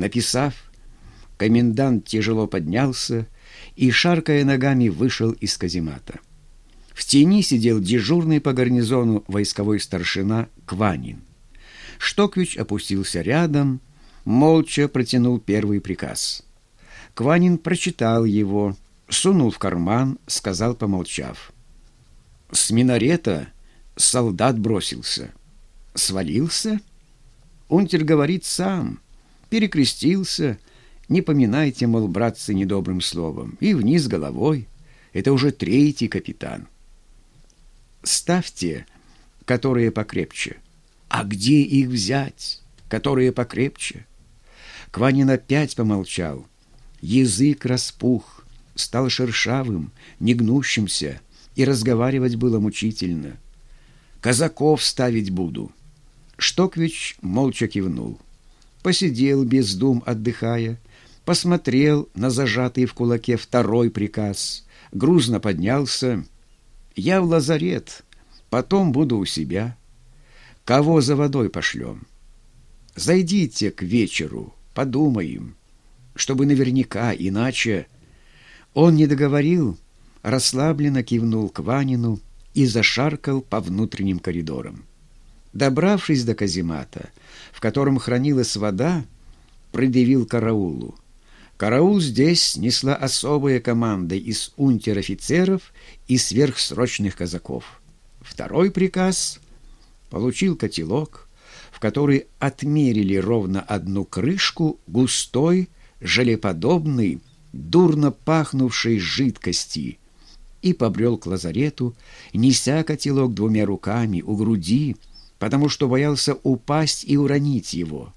Написав, комендант тяжело поднялся и, шаркая ногами, вышел из каземата. В тени сидел дежурный по гарнизону войсковой старшина Кванин. Штоквич опустился рядом, молча протянул первый приказ. Кванин прочитал его, сунул в карман, сказал, помолчав. «С минарета солдат бросился. Свалился?» Унтер говорит сам. Перекрестился. Не поминайте, мол, братцы, недобрым словом. И вниз головой. Это уже третий капитан. Ставьте, которые покрепче. А где их взять, которые покрепче? Кванин опять помолчал. Язык распух, стал шершавым, негнущимся, и разговаривать было мучительно. «Казаков ставить буду». Штоквич молча кивнул. Посидел без дум, отдыхая, посмотрел на зажатый в кулаке второй приказ, грузно поднялся. «Я в лазарет, потом буду у себя. Кого за водой пошлем? Зайдите к вечеру, подумаем, чтобы наверняка, иначе...» Он не договорил, расслабленно кивнул к Ванину и зашаркал по внутренним коридорам. Добравшись до каземата, в котором хранилась вода, предъявил караулу. Караул здесь несла особая команда из унтер-офицеров и сверхсрочных казаков. Второй приказ получил котелок, в который отмерили ровно одну крышку густой, желеподобной, дурно пахнувшей жидкости, и побрел к лазарету, неся котелок двумя руками у груди, потому что боялся упасть и уронить его.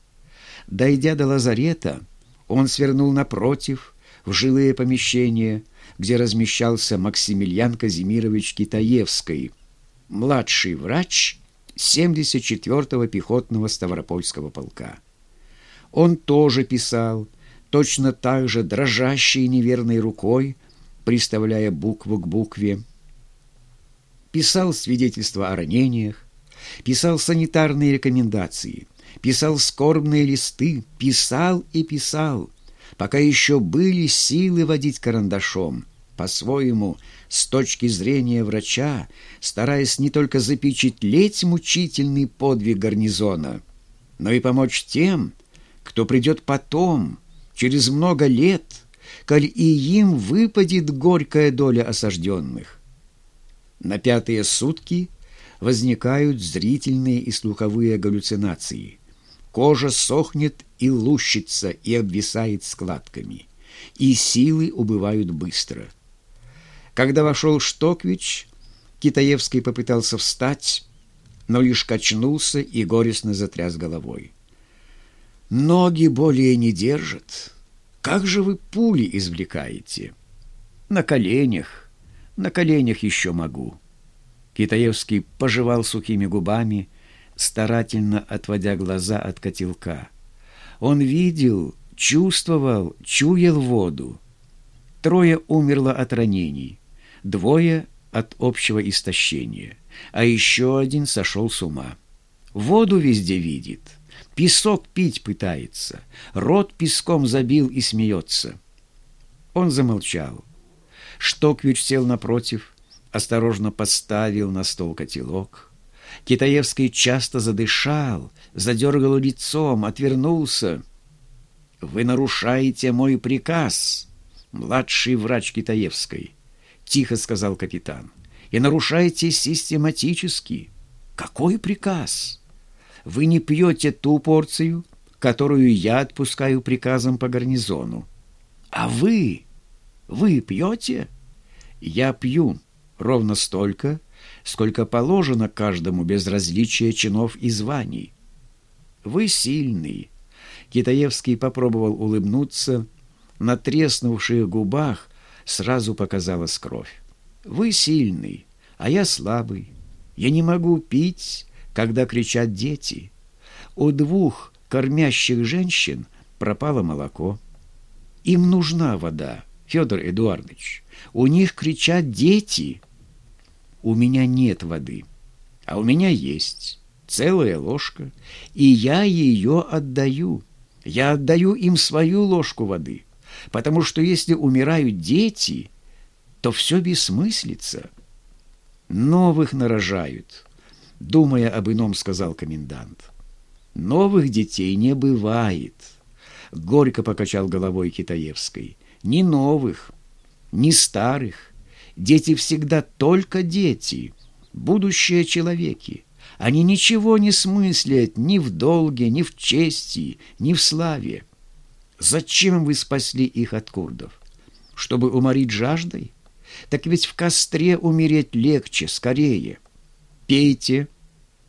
Дойдя до лазарета, он свернул напротив, в жилые помещения, где размещался Максимилиан Казимирович Китаевский, младший врач 74-го пехотного Ставропольского полка. Он тоже писал, точно так же дрожащей неверной рукой, приставляя букву к букве. Писал свидетельства о ранениях, писал санитарные рекомендации, писал скорбные листы, писал и писал, пока еще были силы водить карандашом, по-своему, с точки зрения врача, стараясь не только запечатлеть мучительный подвиг гарнизона, но и помочь тем, кто придет потом, через много лет, коль и им выпадет горькая доля осажденных. На пятые сутки – возникают зрительные и слуховые галлюцинации. Кожа сохнет и лущится, и обвисает складками. И силы убывают быстро. Когда вошел Штоквич, Китаевский попытался встать, но лишь качнулся и горестно затряс головой. «Ноги более не держат. Как же вы пули извлекаете?» «На коленях. На коленях еще могу». Китаевский пожевал сухими губами, старательно отводя глаза от котелка. Он видел, чувствовал, чуял воду. Трое умерло от ранений, двое от общего истощения, а еще один сошел с ума. Воду везде видит, песок пить пытается, рот песком забил и смеется. Он замолчал. Штоквич сел напротив, осторожно поставил на стол котелок. Китаевский часто задышал, задергал лицом, отвернулся. «Вы нарушаете мой приказ, младший врач Китаевской», — тихо сказал капитан. «И нарушаете систематически. Какой приказ? Вы не пьете ту порцию, которую я отпускаю приказом по гарнизону. А вы? Вы пьете? Я пью» ровно столько, сколько положено каждому без различия чинов и званий. Вы сильный. Китаевский попробовал улыбнуться. На треснувших губах сразу показалась кровь. Вы сильный, а я слабый. Я не могу пить, когда кричат дети. У двух кормящих женщин пропало молоко. Им нужна вода, Федор Эдуардович. У них кричат дети — у меня нет воды, а у меня есть целая ложка, и я ее отдаю. Я отдаю им свою ложку воды, потому что если умирают дети, то все бессмыслица. Новых нарожают, думая об ином, сказал комендант. Новых детей не бывает, горько покачал головой Китаевской. Ни новых, ни старых. Дети всегда только дети, будущие человеки. Они ничего не смыслят ни в долге, ни в чести, ни в славе. Зачем вы спасли их от курдов? Чтобы уморить жаждой? Так ведь в костре умереть легче, скорее. Пейте.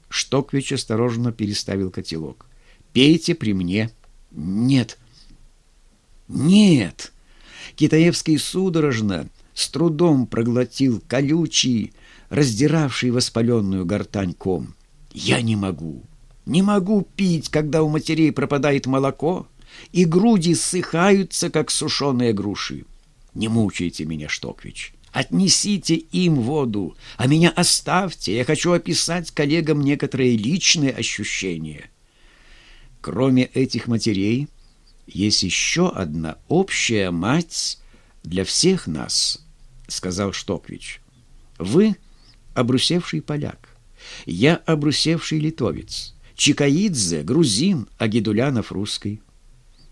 Штоквич осторожно переставил котелок. Пейте при мне. Нет. Нет. Китаевский судорожно, с трудом проглотил колючий, раздиравший воспаленную гортань ком. «Я не могу, не могу пить, когда у матерей пропадает молоко, и груди ссыхаются, как сушеные груши. Не мучайте меня, Штоквич. Отнесите им воду, а меня оставьте. Я хочу описать коллегам некоторые личные ощущения. Кроме этих матерей, есть еще одна общая мать для всех нас, сказал Штоквич. Вы обрусевший поляк, я обрусевший литовец, Чикаидзе — грузин, а Гедулянов — русский.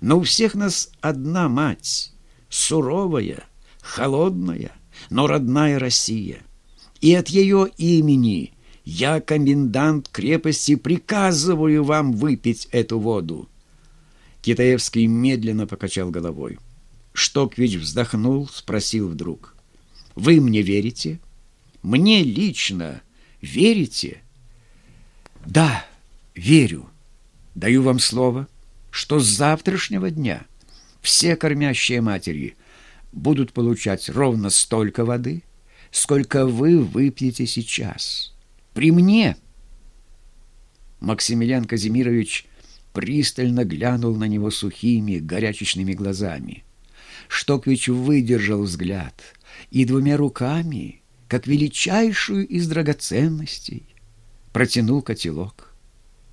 Но у всех нас одна мать, суровая, холодная, но родная Россия. И от ее имени я, комендант крепости, приказываю вам выпить эту воду. Китаевский медленно покачал головой. Штоквич вздохнул, спросил вдруг. «Вы мне верите? Мне лично верите?» «Да, верю. Даю вам слово, что с завтрашнего дня все кормящие матери будут получать ровно столько воды, сколько вы выпьете сейчас. При мне!» Максимилиан Казимирович пристально глянул на него сухими, горячечными глазами. Штоквич выдержал взгляд и двумя руками, как величайшую из драгоценностей, протянул котелок.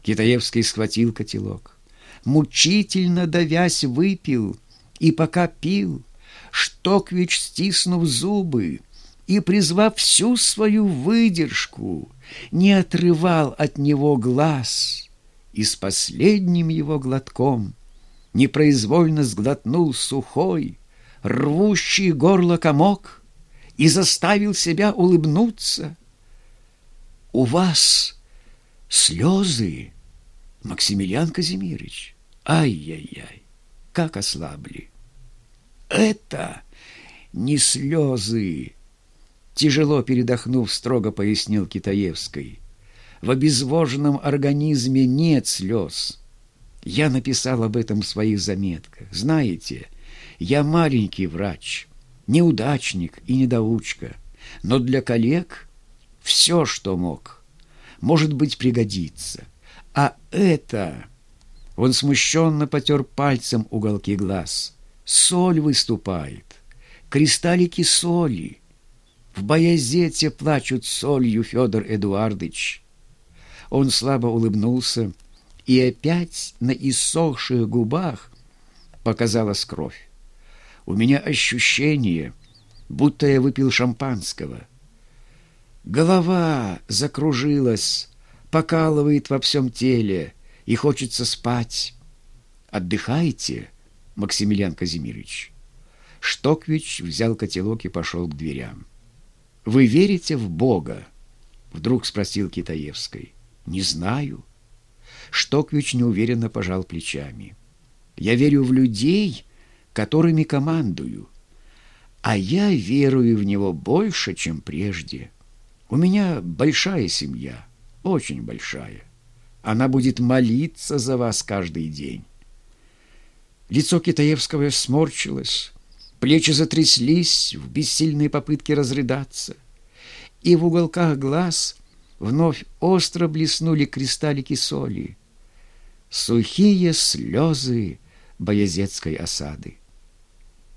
Китаевский схватил котелок, мучительно давясь выпил, и пока пил, Штоквич, стиснув зубы и призвав всю свою выдержку, не отрывал от него глаз и с последним его глотком непроизвольно сглотнул сухой, рвущий горло комок и заставил себя улыбнуться. «У вас слезы, Максимилиан Казимирович! Ай-яй-яй, как ослабли!» «Это не слезы!» Тяжело передохнув, строго пояснил Китаевской. «В обезвоженном организме нет слез. Я написал об этом в своих заметках. Знаете, — я маленький врач, неудачник и недоучка, но для коллег все, что мог, может быть, пригодится. А это... Он смущенно потер пальцем уголки глаз. Соль выступает, кристаллики соли. В Боязете плачут солью, Федор Эдуардович. Он слабо улыбнулся, и опять на иссохших губах показалась кровь. У меня ощущение, будто я выпил шампанского. Голова закружилась, покалывает во всем теле, и хочется спать. Отдыхайте, Максимилиан Казимирович. Штоквич взял котелок и пошел к дверям. «Вы верите в Бога?» — вдруг спросил Китаевской. «Не знаю». Штоквич неуверенно пожал плечами. «Я верю в людей, которыми командую. А я верую в него больше, чем прежде. У меня большая семья, очень большая. Она будет молиться за вас каждый день. Лицо Китаевского сморщилось, плечи затряслись в бессильной попытке разрыдаться, и в уголках глаз вновь остро блеснули кристаллики соли. Сухие слезы боязецкой осады.